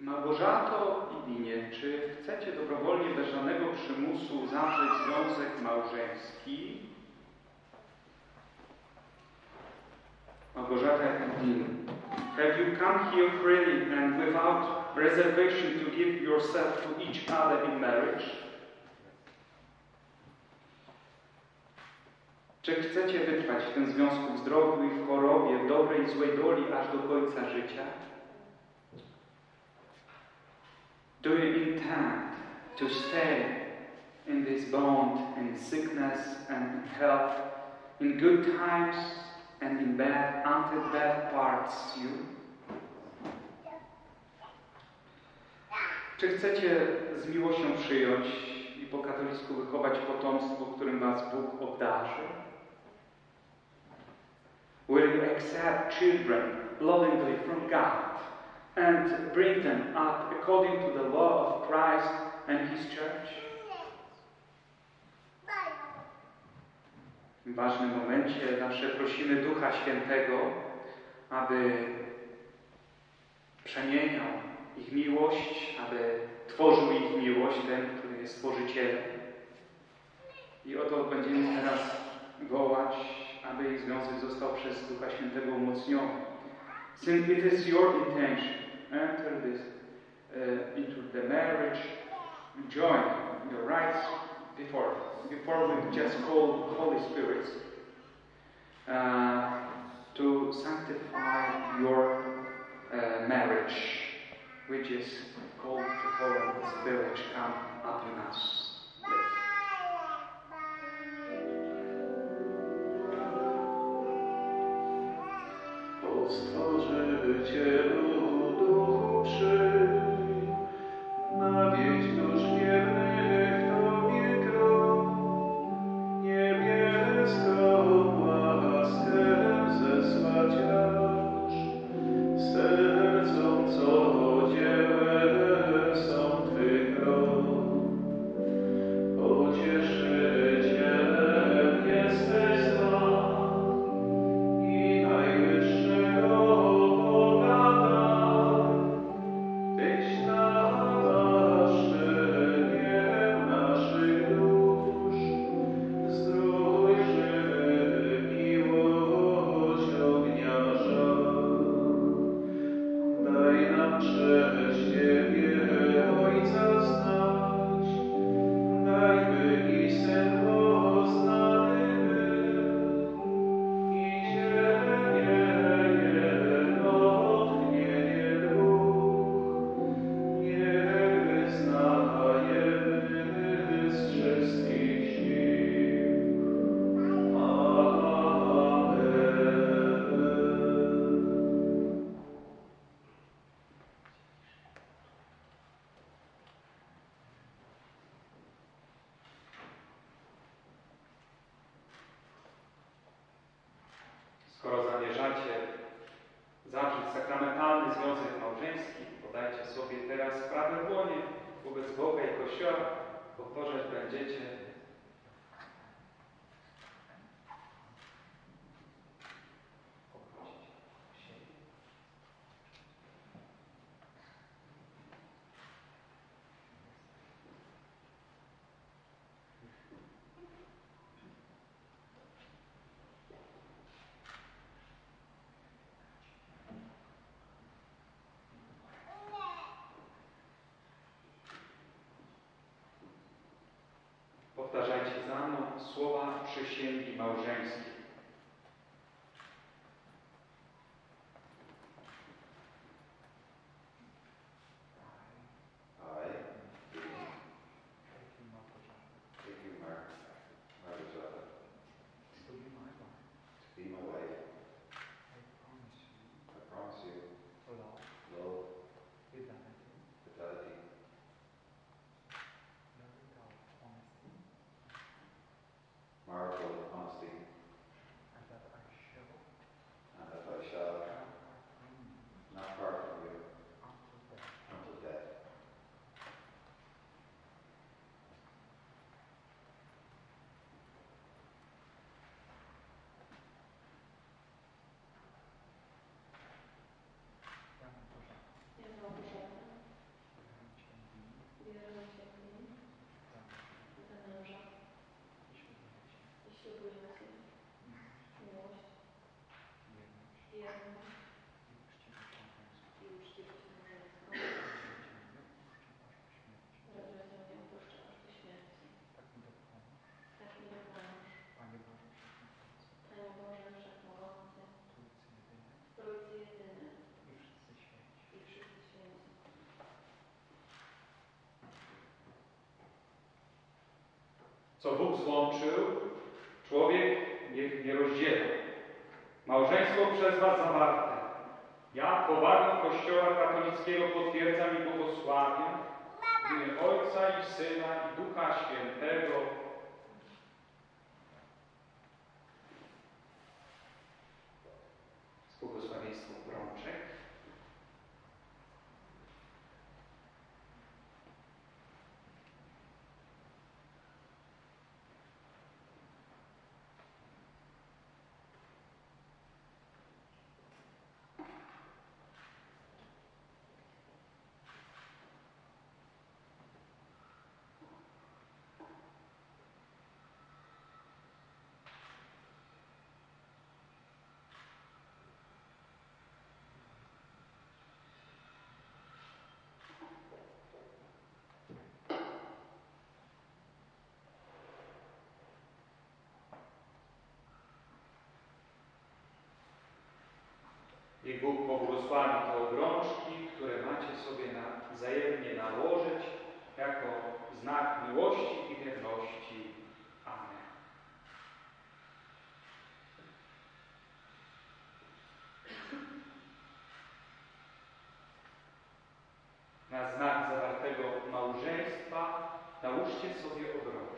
Małgorzato i Dinie, czy chcecie dobrowolnie, bez żadnego przymusu zawrzeć związek małżeński? Małgorzata i Din, have you come here freely and without reservation to give yourself to each other in marriage? Czy chcecie wytrwać w tym związku w zdrowiu i w chorobie, w dobrej i złej doli aż do końca życia? Do you intend to stay in this bond in sickness and in health, in good times and in bad, until death parts you? Czy chcecie z miłością przyjąć i po katolicku wychować potomstwo, którym was Bóg obdarzy? Will you accept children lovingly from God and bring them up according to the law of Christ and His church? W ważnym momencie zawsze prosimy Ducha Świętego, aby przemieniał ich miłość, aby tworzył ich miłość, ten, który jest Stworzycielem. I oto będziemy teraz wołać, aby ich związek został przez Ducha Świętego umocniony. Since it is your intention, enter this uh, into the marriage, join your rights before before we just call Holy Spirit uh, to sanctify your uh, marriage, which is called to follow the Spirit come upon us. Zawrzeć sakramentalny związek małżeński, podajcie sobie teraz sprawę w wobec Boga i Kościoła. Powtarzać będziecie Powtarzajcie za mną słowa przysięgi małżeńskiej. Co Bóg złączył, człowiek niech nie rozdziela. Małżeństwo przez Was zawarte. Ja powagą Kościoła katolickiego potwierdzam i błogosławię w imię Ojca i Syna i Ducha Świętego. Niech Bóg pobłogosławi te obrączki, które macie sobie na, wzajemnie nałożyć jako znak miłości i wierności. Amen. Na znak zawartego małżeństwa nałóżcie sobie obrączki.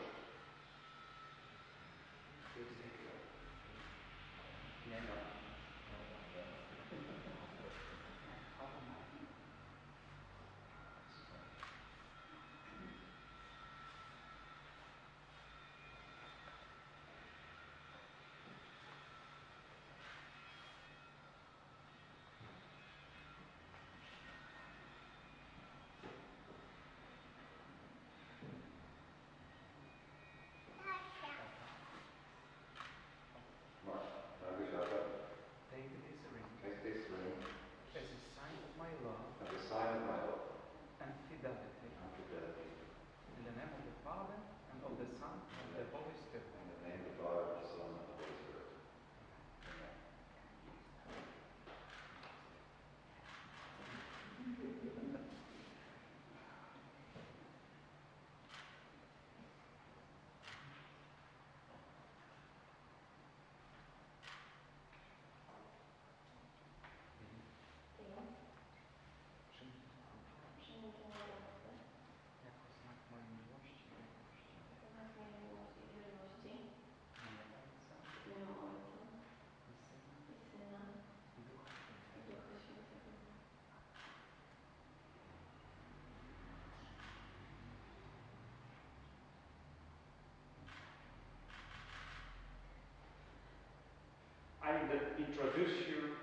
introduce you